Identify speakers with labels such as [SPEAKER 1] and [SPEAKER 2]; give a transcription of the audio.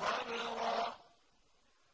[SPEAKER 1] صبرا